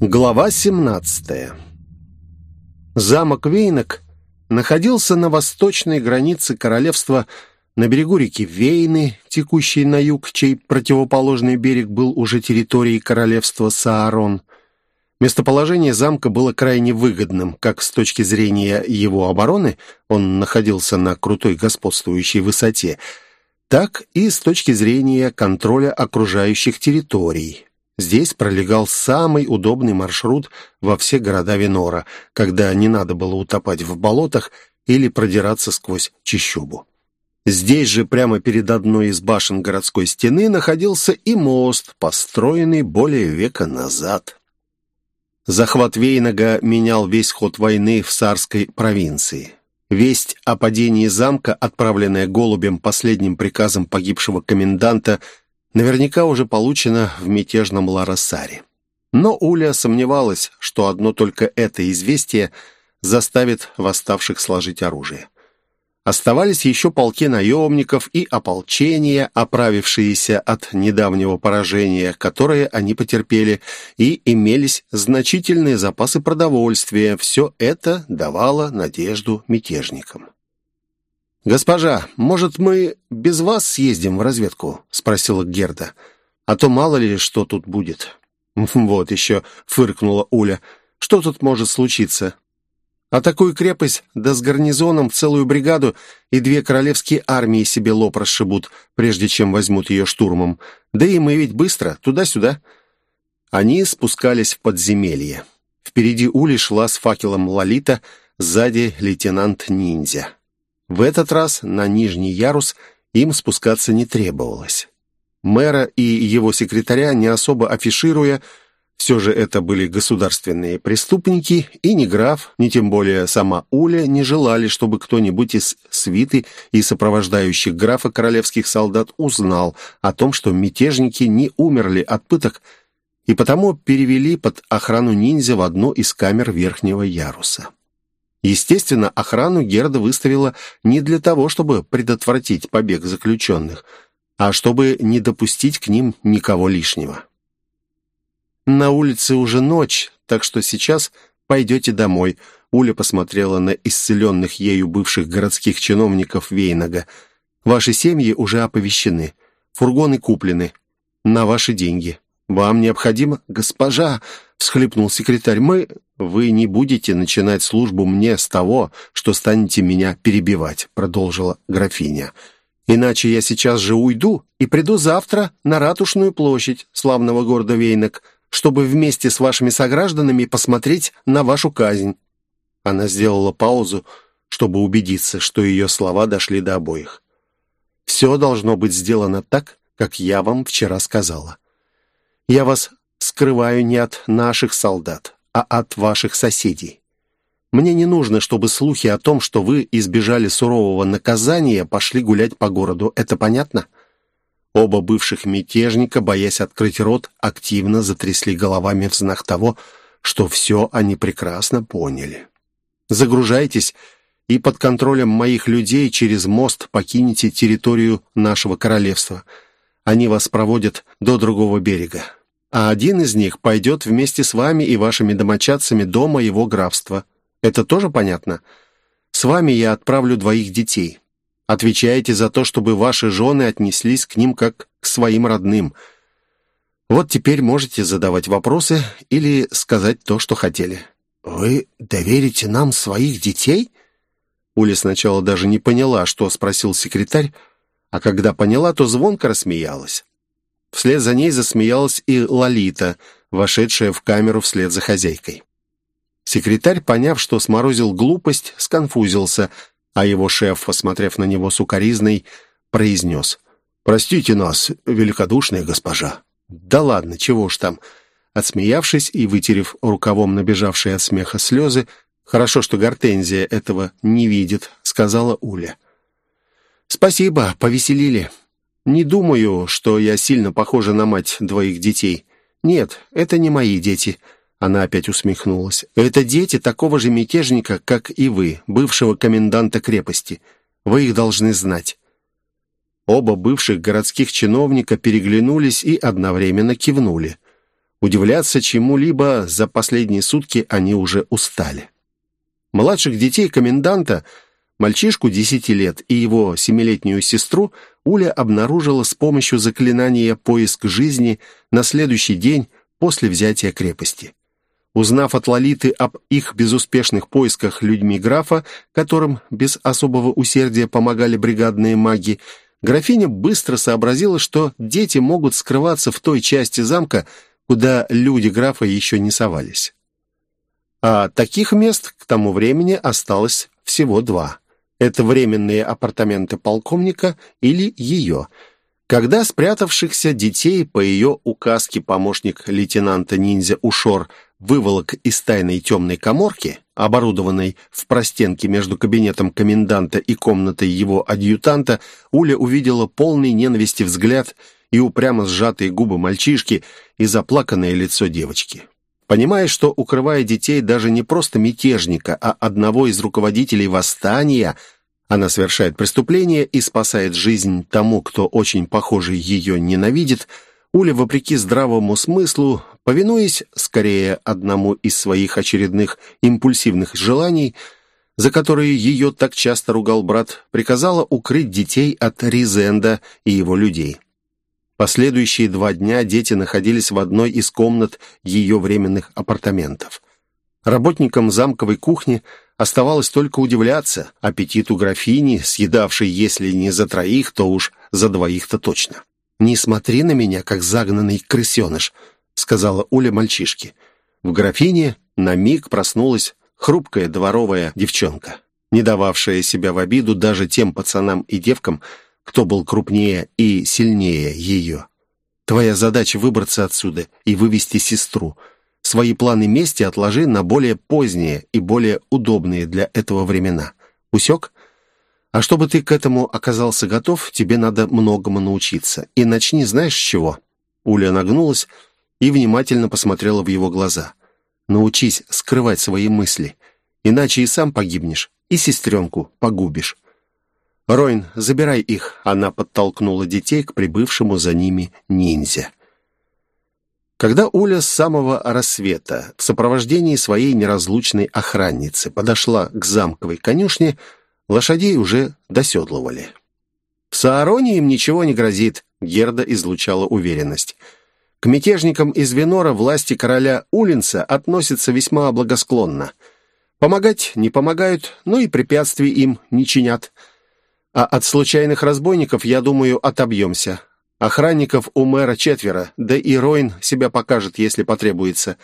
Глава 17 Замок Вейнок находился на восточной границе королевства на берегу реки Вейны, текущей на юг, чей противоположный берег был уже территорией королевства Саарон. Местоположение замка было крайне выгодным, как с точки зрения его обороны, он находился на крутой господствующей высоте, так и с точки зрения контроля окружающих территорий. Здесь пролегал самый удобный маршрут во все города Винора, когда не надо было утопать в болотах или продираться сквозь чащобу. Здесь же, прямо перед одной из башен городской стены, находился и мост, построенный более века назад. Захват Вейнага менял весь ход войны в Сарской провинции. Весть о падении замка, отправленная голубем последним приказом погибшего коменданта, наверняка уже получено в мятежном Ларасаре. Но Уля сомневалась, что одно только это известие заставит восставших сложить оружие. Оставались еще полки наемников и ополчения, оправившиеся от недавнего поражения, которое они потерпели, и имелись значительные запасы продовольствия. Все это давало надежду мятежникам. «Госпожа, может, мы без вас съездим в разведку?» — спросила Герда. «А то мало ли, что тут будет». «Вот еще», — фыркнула Уля. «Что тут может случиться?» «А такую крепость, да с гарнизоном в целую бригаду и две королевские армии себе лоб расшибут, прежде чем возьмут ее штурмом. Да и мы ведь быстро, туда-сюда». Они спускались в подземелье. Впереди Ули шла с факелом Лолита, сзади лейтенант-ниндзя. В этот раз на нижний ярус им спускаться не требовалось. Мэра и его секретаря, не особо афишируя, все же это были государственные преступники, и ни граф, ни тем более сама Уля не желали, чтобы кто-нибудь из свиты и сопровождающих графа королевских солдат узнал о том, что мятежники не умерли от пыток, и потому перевели под охрану ниндзя в одну из камер верхнего яруса. Естественно, охрану Герда выставила не для того, чтобы предотвратить побег заключенных, а чтобы не допустить к ним никого лишнего. «На улице уже ночь, так что сейчас пойдете домой», Уля посмотрела на исцеленных ею бывших городских чиновников Вейнага. «Ваши семьи уже оповещены. Фургоны куплены. На ваши деньги. Вам необходимо...» «Госпожа!» — всхлипнул секретарь. «Мы...» «Вы не будете начинать службу мне с того, что станете меня перебивать», — продолжила графиня. «Иначе я сейчас же уйду и приду завтра на Ратушную площадь славного города Вейнок, чтобы вместе с вашими согражданами посмотреть на вашу казнь». Она сделала паузу, чтобы убедиться, что ее слова дошли до обоих. «Все должно быть сделано так, как я вам вчера сказала. Я вас скрываю не от наших солдат, а от ваших соседей. Мне не нужно, чтобы слухи о том, что вы избежали сурового наказания, пошли гулять по городу. Это понятно?» Оба бывших мятежника, боясь открыть рот, активно затрясли головами в знак того, что все они прекрасно поняли. «Загружайтесь и под контролем моих людей через мост покинете территорию нашего королевства. Они вас проводят до другого берега а один из них пойдет вместе с вами и вашими домочадцами до моего графства. Это тоже понятно? С вами я отправлю двоих детей. Отвечаете за то, чтобы ваши жены отнеслись к ним как к своим родным. Вот теперь можете задавать вопросы или сказать то, что хотели». «Вы доверите нам своих детей?» Уля сначала даже не поняла, что спросил секретарь, а когда поняла, то звонко рассмеялась. Вслед за ней засмеялась и Лолита, вошедшая в камеру вслед за хозяйкой. Секретарь, поняв, что сморозил глупость, сконфузился, а его шеф, посмотрев на него сукоризной, произнес «Простите нас, великодушная госпожа». «Да ладно, чего уж там». Отсмеявшись и вытерев рукавом набежавшие от смеха слезы, «Хорошо, что Гортензия этого не видит», — сказала Уля. «Спасибо, повеселили. Не думаю, что я сильно похожа на мать двоих детей. Нет, это не мои дети». Она опять усмехнулась. «Это дети такого же мятежника, как и вы, бывшего коменданта крепости. Вы их должны знать». Оба бывших городских чиновника переглянулись и одновременно кивнули. Удивляться чему-либо за последние сутки они уже устали. Младших детей коменданта, мальчишку 10 лет и его семилетнюю сестру, Уля обнаружила с помощью заклинания «Поиск жизни» на следующий день после взятия крепости. Узнав от Лолиты об их безуспешных поисках людьми графа, которым без особого усердия помогали бригадные маги, графиня быстро сообразила, что дети могут скрываться в той части замка, куда люди графа еще не совались. А таких мест к тому времени осталось всего два. Это временные апартаменты полковника или ее. Когда спрятавшихся детей по ее указке помощник лейтенанта-ниндзя Ушор выволок из тайной темной коморки, оборудованной в простенке между кабинетом коменданта и комнатой его адъютанта, Уля увидела полный ненависти взгляд и упрямо сжатые губы мальчишки и заплаканное лицо девочки. Понимая, что, укрывая детей даже не просто мятежника, а одного из руководителей восстания, она совершает преступление и спасает жизнь тому, кто очень похоже ее ненавидит, Уля, вопреки здравому смыслу, повинуясь скорее одному из своих очередных импульсивных желаний, за которые ее так часто ругал брат, приказала укрыть детей от Ризенда и его людей. Последующие два дня дети находились в одной из комнат ее временных апартаментов. Работникам замковой кухни оставалось только удивляться аппетиту графини, съедавшей, если не за троих, то уж за двоих-то точно. «Не смотри на меня, как загнанный крысеныш», — сказала Уля мальчишке. В графине на миг проснулась хрупкая дворовая девчонка, не дававшая себя в обиду даже тем пацанам и девкам, кто был крупнее и сильнее ее. Твоя задача выбраться отсюда и вывести сестру. Свои планы мести отложи на более поздние и более удобные для этого времена. Усек? А чтобы ты к этому оказался готов, тебе надо многому научиться. И начни знаешь с чего?» Уля нагнулась и внимательно посмотрела в его глаза. «Научись скрывать свои мысли, иначе и сам погибнешь, и сестренку погубишь. «Ройн, забирай их!» Она подтолкнула детей к прибывшему за ними ниндзя. Когда Уля с самого рассвета в сопровождении своей неразлучной охранницы подошла к замковой конюшне, лошадей уже доседлывали. «В Саароне им ничего не грозит», — Герда излучала уверенность. «К мятежникам из Венора власти короля Улинца относятся весьма благосклонно. Помогать не помогают, но и препятствий им не чинят». А от случайных разбойников, я думаю, отобьемся. Охранников у мэра четверо, да и Ройн себя покажет, если потребуется.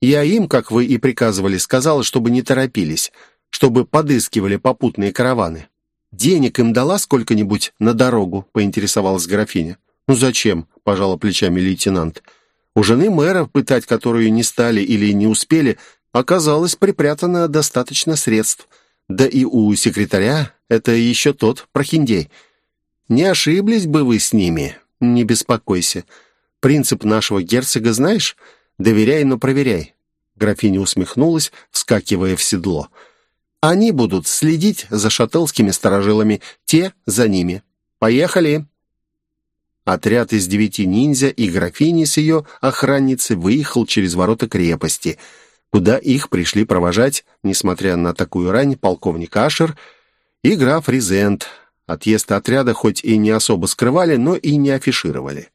Я им, как вы и приказывали, сказала, чтобы не торопились, чтобы подыскивали попутные караваны. Денег им дала сколько-нибудь на дорогу, поинтересовалась графиня. Ну зачем, пожала плечами лейтенант. У жены мэра, пытать которую не стали или не успели, оказалось припрятано достаточно средств. Да и у секретаря это еще тот прохиндей. Не ошиблись бы вы с ними, не беспокойся. Принцип нашего герцога знаешь? Доверяй, но проверяй. Графиня усмехнулась, вскакивая в седло. Они будут следить за шателскими сторожилами, те за ними. Поехали!» Отряд из девяти ниндзя и графини с ее охранницей выехал через ворота крепости, куда их пришли провожать, несмотря на такую рань, полковник Ашер — и граф Ризент. Отъезд отряда хоть и не особо скрывали, но и не афишировали.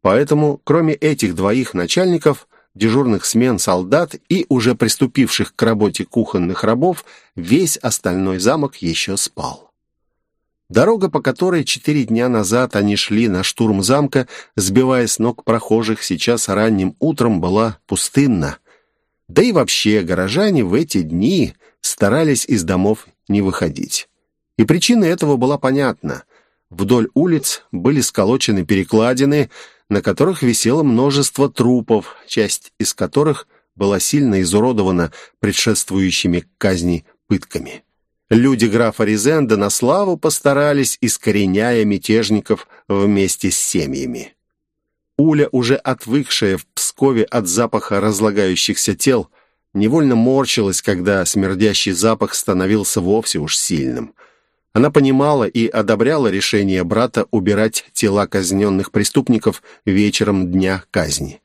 Поэтому, кроме этих двоих начальников, дежурных смен солдат и уже приступивших к работе кухонных рабов, весь остальной замок еще спал. Дорога, по которой четыре дня назад они шли на штурм замка, сбивая с ног прохожих, сейчас ранним утром была пустынна. Да и вообще горожане в эти дни старались из домов не выходить. И причина этого была понятна. Вдоль улиц были сколочены перекладины, на которых висело множество трупов, часть из которых была сильно изуродована предшествующими казни пытками. Люди графа Резенда на славу постарались, искореняя мятежников вместе с семьями. Уля, уже отвыкшая в Пскове от запаха разлагающихся тел, невольно морщилась, когда смердящий запах становился вовсе уж сильным – она понимала и одобряла решение брата убирать тела казненных преступников вечером дня казни.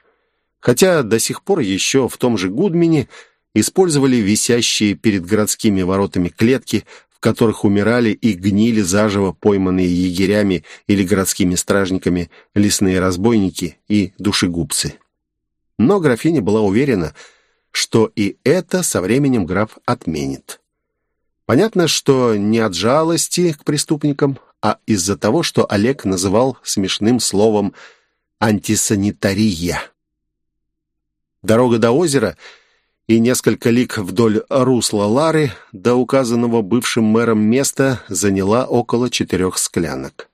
Хотя до сих пор еще в том же Гудмине использовали висящие перед городскими воротами клетки, в которых умирали и гнили заживо пойманные егерями или городскими стражниками лесные разбойники и душегубцы. Но графиня была уверена, что и это со временем граф отменит. Понятно, что не от жалости к преступникам, а из-за того, что Олег называл смешным словом «антисанитария». Дорога до озера и несколько лик вдоль русла Лары до указанного бывшим мэром места заняла около четырех склянок.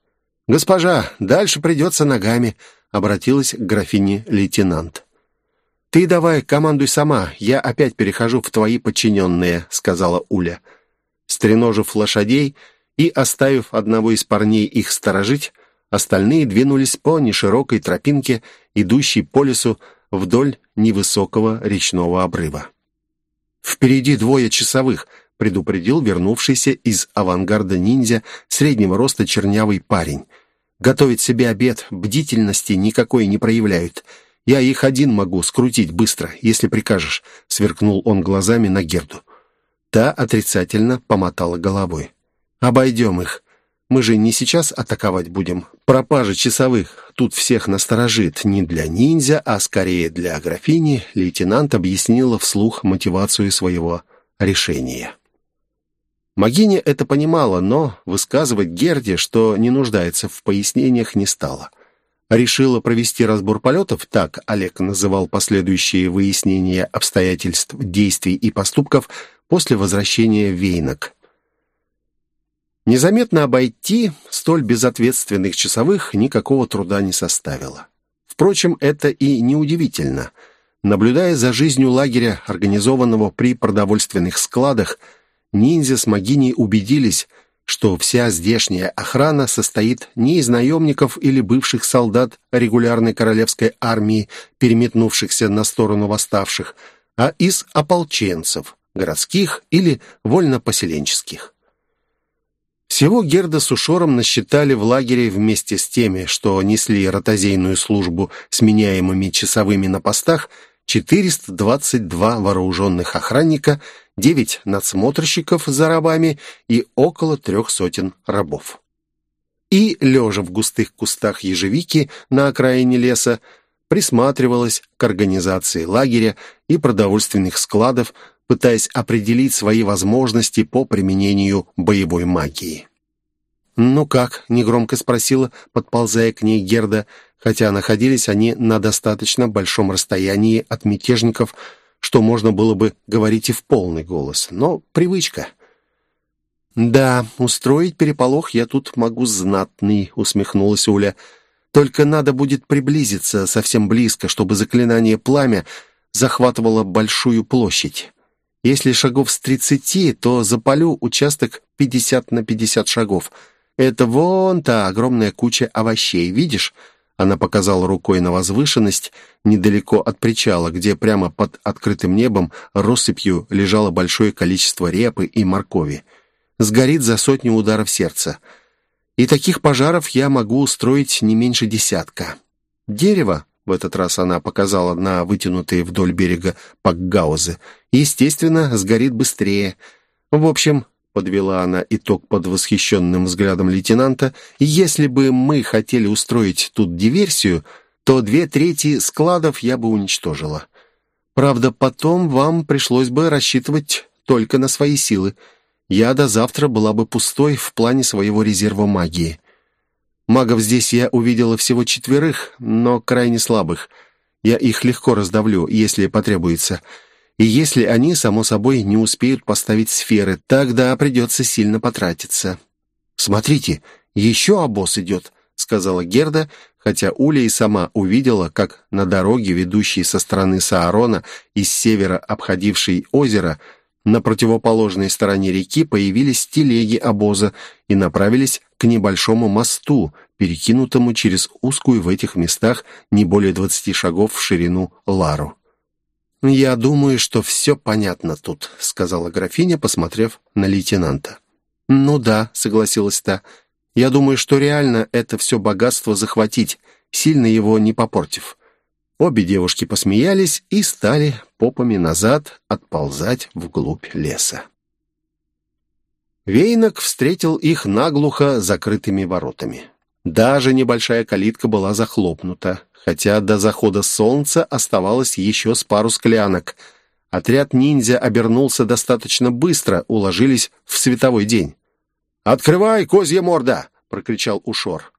«Госпожа, дальше придется ногами», — обратилась к графине лейтенант. «Ты давай командуй сама, я опять перехожу в твои подчиненные», — сказала Уля. Стреножив лошадей и оставив одного из парней их сторожить, остальные двинулись по неширокой тропинке, идущей по лесу вдоль невысокого речного обрыва. «Впереди двое часовых», — предупредил вернувшийся из авангарда ниндзя среднего роста чернявый парень. «Готовить себе обед, бдительности никакой не проявляют. Я их один могу скрутить быстро, если прикажешь», — сверкнул он глазами на Герду. Та отрицательно помотала головой. «Обойдем их. Мы же не сейчас атаковать будем. Пропажа часовых тут всех насторожит. Не для ниндзя, а скорее для графини, лейтенант объяснила вслух мотивацию своего решения. Магиня это понимала, но высказывать Герде, что не нуждается в пояснениях, не стала. Решила провести разбор полетов, так Олег называл последующие выяснения обстоятельств, действий и поступков после возвращения Вейнок. Незаметно обойти столь безответственных часовых никакого труда не составило. Впрочем, это и неудивительно. Наблюдая за жизнью лагеря, организованного при продовольственных складах, ниндзя с Магиней убедились, что вся здешняя охрана состоит не из наемников или бывших солдат регулярной королевской армии, переметнувшихся на сторону восставших, а из ополченцев, городских или вольнопоселенческих. Всего Герда с Ушором насчитали в лагере вместе с теми, что несли ротозейную службу сменяемыми часовыми на постах, 422 вооруженных охранника, 9 надсмотрщиков за рабами и около трех сотен рабов. И, лежа в густых кустах ежевики на окраине леса, присматривалась к организации лагеря и продовольственных складов, пытаясь определить свои возможности по применению боевой магии. «Ну как?» — негромко спросила, подползая к ней Герда, хотя находились они на достаточно большом расстоянии от мятежников, что можно было бы говорить и в полный голос, но привычка. «Да, устроить переполох я тут могу знатный», — усмехнулась Уля. «Только надо будет приблизиться совсем близко, чтобы заклинание «Пламя» захватывало большую площадь. Если шагов с тридцати, то запалю участок пятьдесят на пятьдесят шагов. Это вон та огромная куча овощей, видишь?» Она показала рукой на возвышенность недалеко от причала, где прямо под открытым небом россыпью лежало большое количество репы и моркови. Сгорит за сотню ударов сердца. И таких пожаров я могу устроить не меньше десятка. Дерево, в этот раз она показала на вытянутые вдоль берега пакгаузы, естественно, сгорит быстрее. В общем, подвела она итог под восхищенным взглядом лейтенанта, если бы мы хотели устроить тут диверсию, то две трети складов я бы уничтожила. Правда, потом вам пришлось бы рассчитывать только на свои силы. Я до завтра была бы пустой в плане своего резерва магии. Магов здесь я увидела всего четверых, но крайне слабых. Я их легко раздавлю, если потребуется. И если они, само собой, не успеют поставить сферы, тогда придется сильно потратиться. «Смотрите, еще обоз идет», — сказала Герда, хотя Уля и сама увидела, как на дороге, ведущей со стороны Саарона и с севера обходившей озеро, на противоположной стороне реки появились телеги обоза и направились к небольшому мосту, перекинутому через узкую в этих местах не более двадцати шагов в ширину Лару. «Я думаю, что все понятно тут», — сказала графиня, посмотрев на лейтенанта. «Ну да», — согласилась та. «Я думаю, что реально это все богатство захватить, сильно его не попортив. Обе девушки посмеялись и стали попами назад отползать вглубь леса. Вейнок встретил их наглухо закрытыми воротами. Даже небольшая калитка была захлопнута, хотя до захода солнца оставалось еще с пару склянок. Отряд ниндзя обернулся достаточно быстро, уложились в световой день. «Открывай, козья морда!» — прокричал Ушор.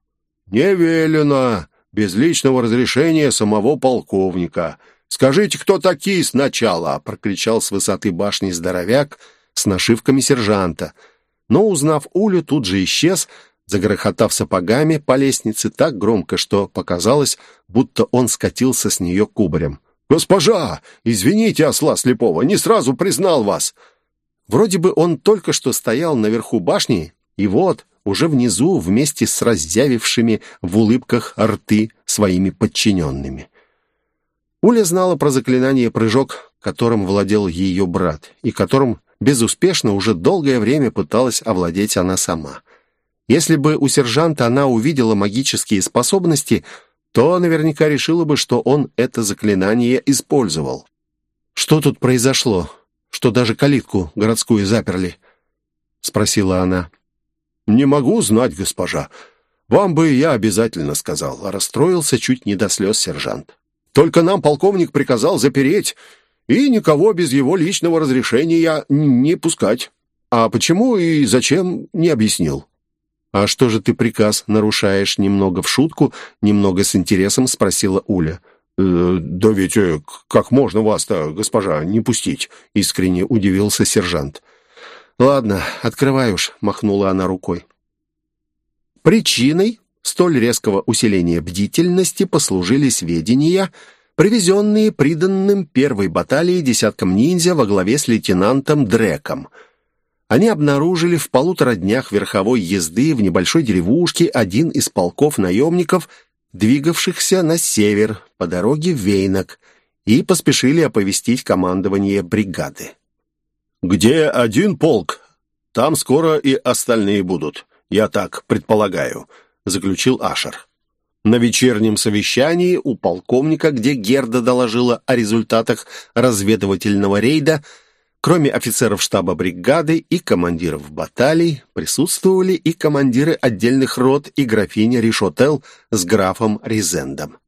«Не велено! Без личного разрешения самого полковника. Скажите, кто такие сначала?» — прокричал с высоты башни здоровяк с нашивками сержанта. Но, узнав Улю, тут же исчез, загрохотав сапогами по лестнице так громко, что показалось, будто он скатился с нее кубарем. «Госпожа, извините осла слепого, не сразу признал вас!» Вроде бы он только что стоял наверху башни, и вот уже внизу вместе с разъявившими в улыбках рты своими подчиненными. Уля знала про заклинание «прыжок», которым владел ее брат, и которым безуспешно уже долгое время пыталась овладеть она сама. Если бы у сержанта она увидела магические способности, то наверняка решила бы, что он это заклинание использовал. «Что тут произошло? Что даже калитку городскую заперли?» — спросила она. «Не могу знать, госпожа. Вам бы я обязательно сказал», — расстроился чуть не до слез сержант. «Только нам полковник приказал запереть и никого без его личного разрешения не пускать. А почему и зачем, не объяснил». «А что же ты приказ нарушаешь?» Немного в шутку, немного с интересом спросила Уля. «Э, «Да ведь э, как можно вас-то, госпожа, не пустить?» Искренне удивился сержант. «Ладно, открывай уж», — махнула она рукой. Причиной столь резкого усиления бдительности послужили сведения, привезенные приданным первой баталии десятком ниндзя во главе с лейтенантом Дреком. Они обнаружили в полутора днях верховой езды в небольшой деревушке один из полков наемников, двигавшихся на север по дороге Вейнок, и поспешили оповестить командование бригады. «Где один полк, там скоро и остальные будут, я так предполагаю», — заключил Ашер. На вечернем совещании у полковника, где Герда доложила о результатах разведывательного рейда, кроме офицеров штаба бригады и командиров баталий, присутствовали и командиры отдельных рот и графиня Ришотел с графом Ризендом.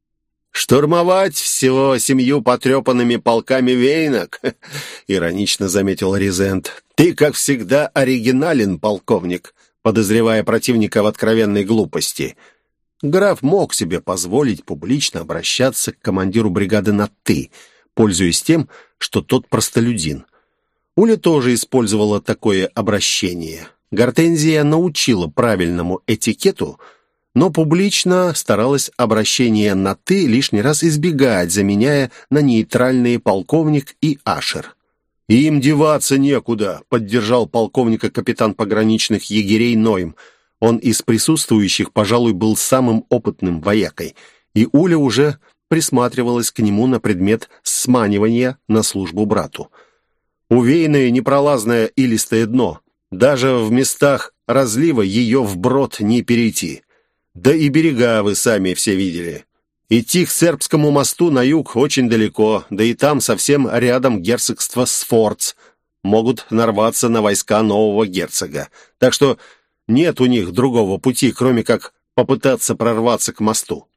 «Штурмовать всего семью потрепанными полками вейнок», — иронично заметил Ризент. «Ты, как всегда, оригинален, полковник, подозревая противника в откровенной глупости». Граф мог себе позволить публично обращаться к командиру бригады на «ты», пользуясь тем, что тот простолюдин. Уля тоже использовала такое обращение. Гортензия научила правильному этикету — но публично старалась обращение на «ты» лишний раз избегать, заменяя на нейтральные полковник и ашер. «Им деваться некуда», — поддержал полковника капитан пограничных егерей Нойм. Он из присутствующих, пожалуй, был самым опытным воякой, и Уля уже присматривалась к нему на предмет сманивания на службу брату. Увеянное непролазное илистое дно. Даже в местах разлива ее вброд не перейти. Да и берега вы сами все видели. Идти к Сербскому мосту на юг очень далеко, да и там совсем рядом герцогство Сфорц. Могут нарваться на войска нового герцога. Так что нет у них другого пути, кроме как попытаться прорваться к мосту.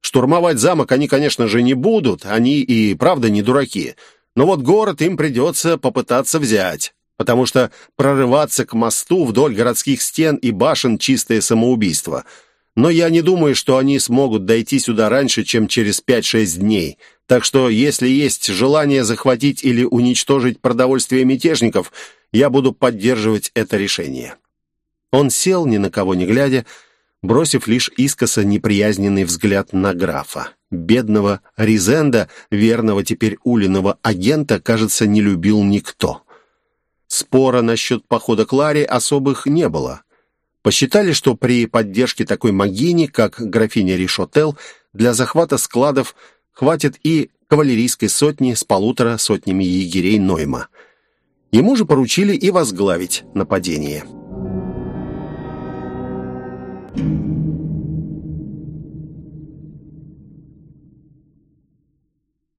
Штурмовать замок они, конечно же, не будут, они и правда не дураки. Но вот город им придется попытаться взять, потому что прорываться к мосту вдоль городских стен и башен – чистое самоубийство – но я не думаю, что они смогут дойти сюда раньше, чем через 5-6 дней. Так что, если есть желание захватить или уничтожить продовольствие мятежников, я буду поддерживать это решение». Он сел, ни на кого не глядя, бросив лишь искоса неприязненный взгляд на графа. Бедного Ризенда, верного теперь Улиного агента, кажется, не любил никто. Спора насчет похода к Ларе особых не было. Посчитали, что при поддержке такой магини, как графиня Ришотел, для захвата складов хватит и кавалерийской сотни с полутора сотнями егерей Нойма. Ему же поручили и возглавить нападение.